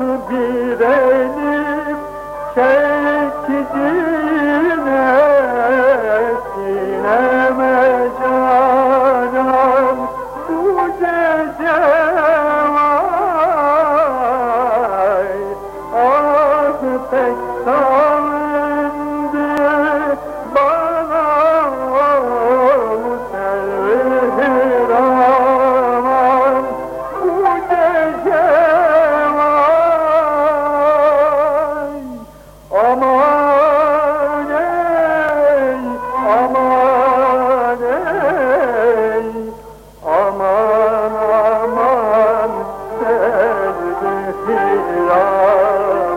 Nasıl bir elim çektiğine sineme canan bu gece vay ah اللہ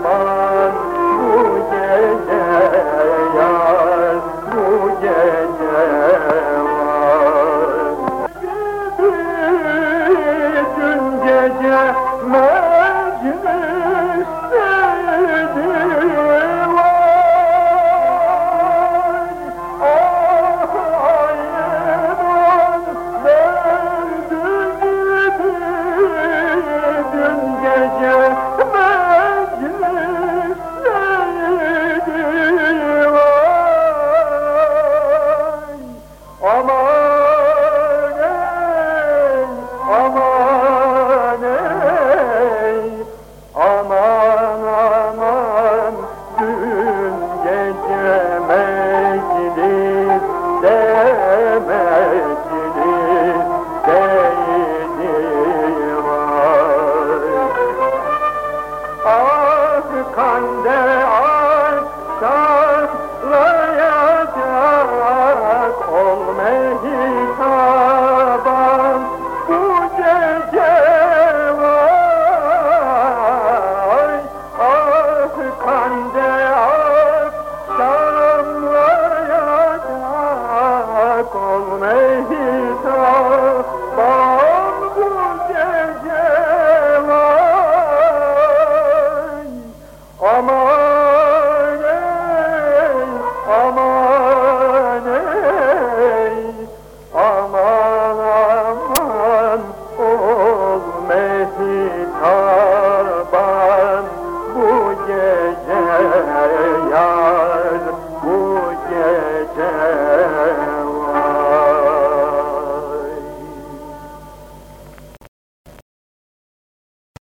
demez Mama!